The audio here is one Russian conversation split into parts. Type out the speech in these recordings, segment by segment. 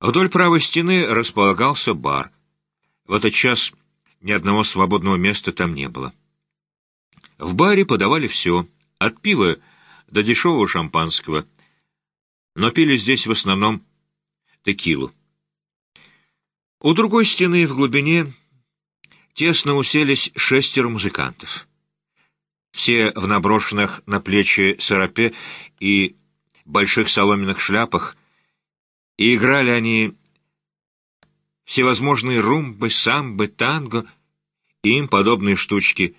Вдоль правой стены располагался бар. В этот час ни одного свободного места там не было. В баре подавали все, от пива до дешевого шампанского, но пили здесь в основном текилу. У другой стены в глубине тесно уселись шестеро музыкантов. Все в наброшенных на плечи сарапе и больших соломенных шляпах, и играли они всевозможные румбы, самбы, танго и им подобные штучки,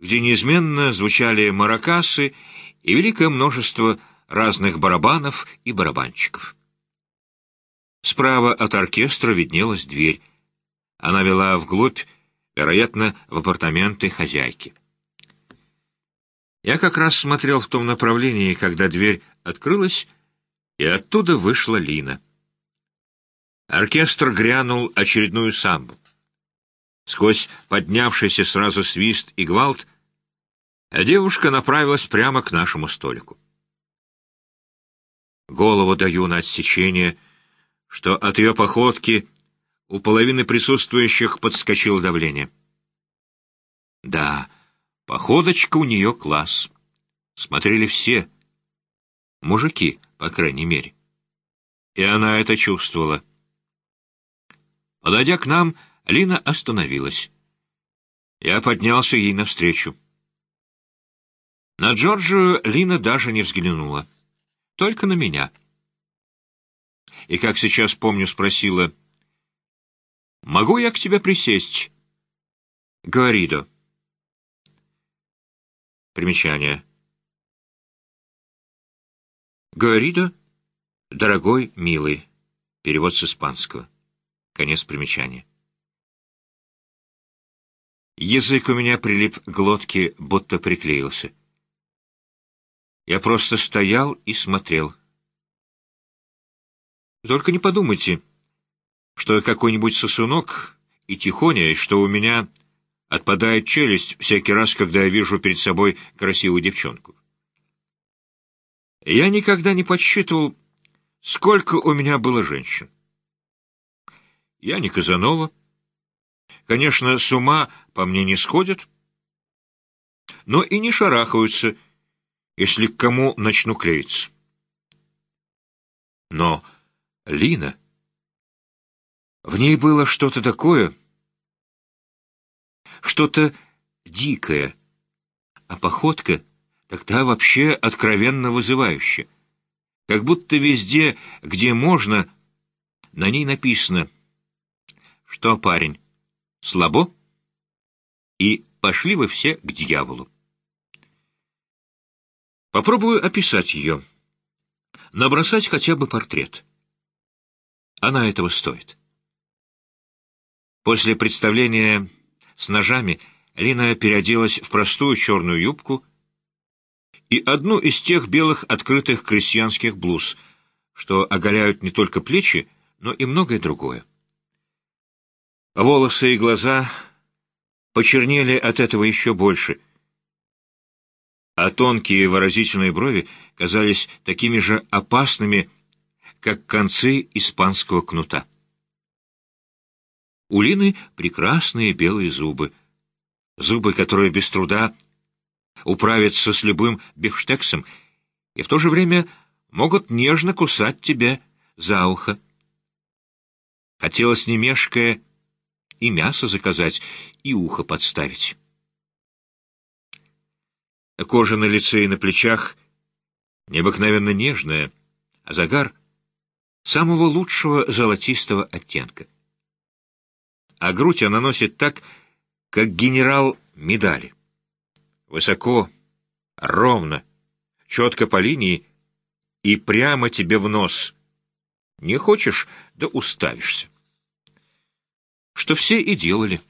где неизменно звучали маракасы и великое множество разных барабанов и барабанщиков. Справа от оркестра виднелась дверь. Она вела вглубь, вероятно, в апартаменты хозяйки. Я как раз смотрел в том направлении, когда дверь открылась, и оттуда вышла Лина. Оркестр грянул очередную самбу. Сквозь поднявшийся сразу свист и гвалт, а девушка направилась прямо к нашему столику. Голову даю на отсечение, что от ее походки у половины присутствующих подскочило давление. Да, походочка у нее класс. Смотрели все. Мужики, по крайней мере. И она это чувствовала. Подойдя к нам, Лина остановилась. Я поднялся ей навстречу. На Джорджию Лина даже не взглянула. Только на меня. И, как сейчас помню, спросила, «Могу я к тебе присесть?» «Говори, да». Примечание. «Говори, дорогой, милый». Перевод с испанского. Конец примечания. Язык у меня прилип к глотке, будто приклеился. Я просто стоял и смотрел. Только не подумайте, что я какой-нибудь сосунок и тихоня, что у меня отпадает челюсть всякий раз, когда я вижу перед собой красивую девчонку. Я никогда не подсчитывал, сколько у меня было женщин. Я не Казанова. Конечно, с ума по мне не сходят, но и не шарахаются, если к кому начну клеиться. Но Лина... В ней было что-то такое, что-то дикое, а походка тогда вообще откровенно вызывающая. Как будто везде, где можно, на ней написано что, парень, слабо? И пошли вы все к дьяволу. Попробую описать ее. Набросать хотя бы портрет. Она этого стоит. После представления с ножами Лина переоделась в простую черную юбку и одну из тех белых открытых крестьянских блуз, что оголяют не только плечи, но и многое другое. Волосы и глаза почернели от этого еще больше, а тонкие выразительные брови казались такими же опасными, как концы испанского кнута. У Лины прекрасные белые зубы, зубы, которые без труда управятся с любым бифштексом и в то же время могут нежно кусать тебя за ухо. Хотелось, не мешкая, и мясо заказать, и ухо подставить. Кожа на лице и на плечах необыкновенно нежная, а загар самого лучшего золотистого оттенка. А грудь она носит так, как генерал медали. Высоко, ровно, четко по линии и прямо тебе в нос. Не хочешь, да уставишься что все и делали.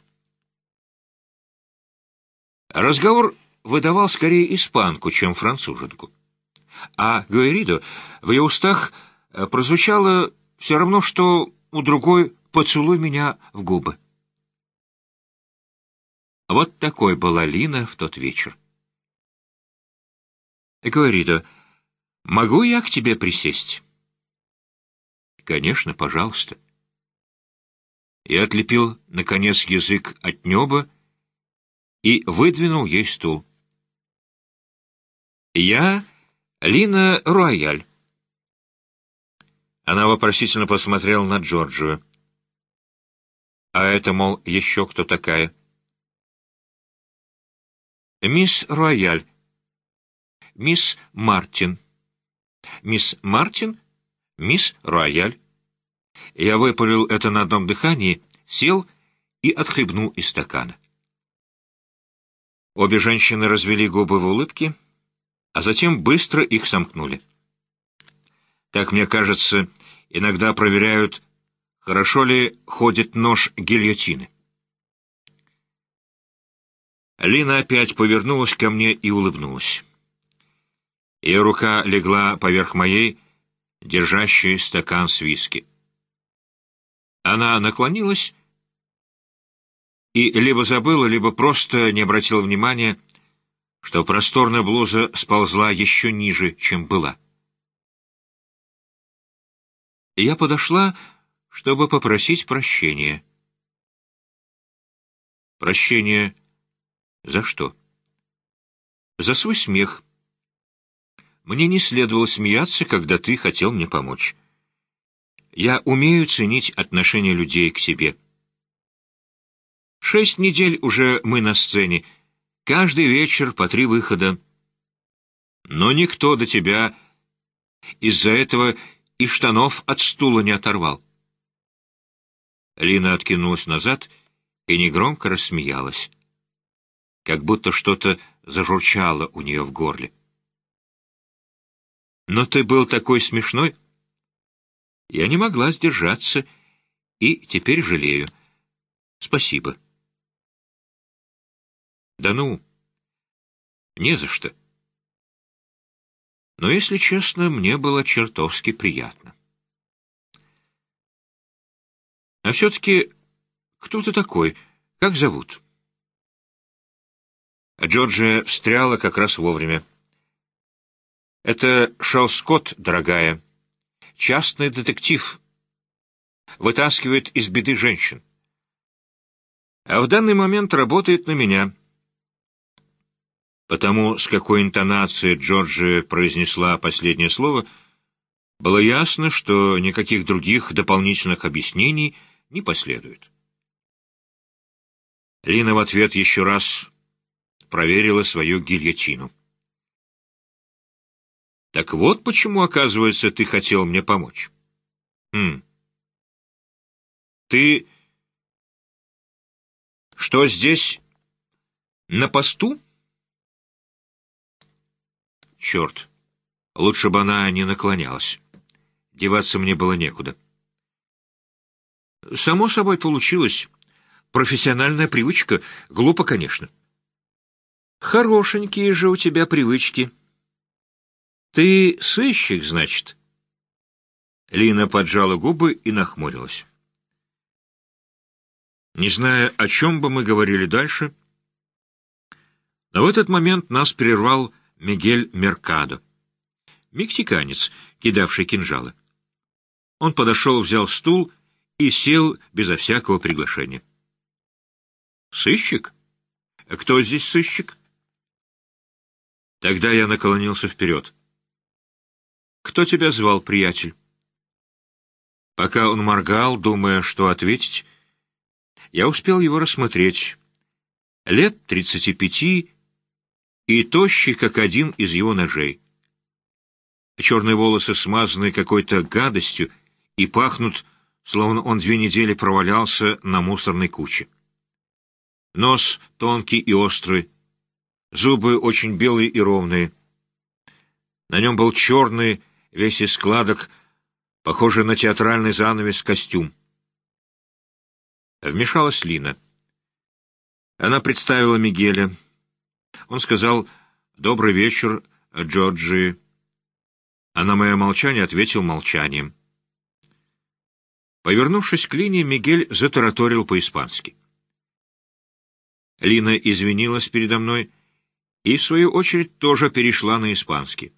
Разговор выдавал скорее испанку, чем француженку. А Гуэридо в ее устах э, прозвучало все равно, что у другой «поцелуй меня в губы». Вот такой была Лина в тот вечер. Гуэридо, могу я к тебе присесть? Конечно, пожалуйста. Я отлепил, наконец, язык от неба и выдвинул ей стул. «Я Лина Рояль». Она вопросительно посмотрела на Джорджию. «А это, мол, еще кто такая?» «Мисс Рояль. Мисс Мартин». «Мисс Мартин? Мисс Рояль». Я выпалил это на одном дыхании, сел и отхлебнул из стакана. Обе женщины развели губы в улыбке, а затем быстро их сомкнули. Так мне кажется, иногда проверяют, хорошо ли ходит нож гильотины. Лина опять повернулась ко мне и улыбнулась. Ее рука легла поверх моей, держащей стакан с виски. Она наклонилась и либо забыла, либо просто не обратила внимания, что просторная блуза сползла еще ниже, чем была. Я подошла, чтобы попросить прощения. Прощение за что? За свой смех. Мне не следовало смеяться, когда ты хотел мне помочь. Я умею ценить отношение людей к себе. Шесть недель уже мы на сцене, каждый вечер по три выхода. Но никто до тебя из-за этого и штанов от стула не оторвал. Лина откинулась назад и негромко рассмеялась, как будто что-то зажурчало у нее в горле. «Но ты был такой смешной!» Я не могла сдержаться и теперь жалею. Спасибо. Да ну, не за что. Но, если честно, мне было чертовски приятно. А все-таки кто ты такой? Как зовут? Джорджия встряла как раз вовремя. Это Шел Скотт, дорогая частный детектив, вытаскивает из беды женщин. А в данный момент работает на меня. Потому, с какой интонацией Джорджи произнесла последнее слово, было ясно, что никаких других дополнительных объяснений не последует. Лина в ответ еще раз проверила свою гильотину. Так вот почему, оказывается, ты хотел мне помочь. Хм. Ты... Что здесь? На посту? Черт. Лучше бы она не наклонялась. Деваться мне было некуда. Само собой получилось. Профессиональная привычка. Глупо, конечно. Хорошенькие же у тебя привычки. «Ты сыщик, значит?» Лина поджала губы и нахмурилась. Не зная, о чем бы мы говорили дальше, но в этот момент нас прервал Мигель Меркадо, мексиканец, кидавший кинжалы. Он подошел, взял стул и сел безо всякого приглашения. «Сыщик? Кто здесь сыщик?» Тогда я наклонился вперед. «Кто тебя звал, приятель?» Пока он моргал, думая, что ответить, я успел его рассмотреть. Лет тридцати пяти и тощий, как один из его ножей. Черные волосы смазаны какой-то гадостью и пахнут, словно он две недели провалялся на мусорной куче. Нос тонкий и острый, зубы очень белые и ровные. На нем был черный, весь из складок, похожий на театральный занавес костюм. Вмешалась Лина. Она представила Мигеля. Он сказал «Добрый вечер, Джорджи». А на мое молчание ответил молчанием. Повернувшись к Лине, Мигель затараторил по-испански. Лина извинилась передо мной и, в свою очередь, тоже перешла на испанский.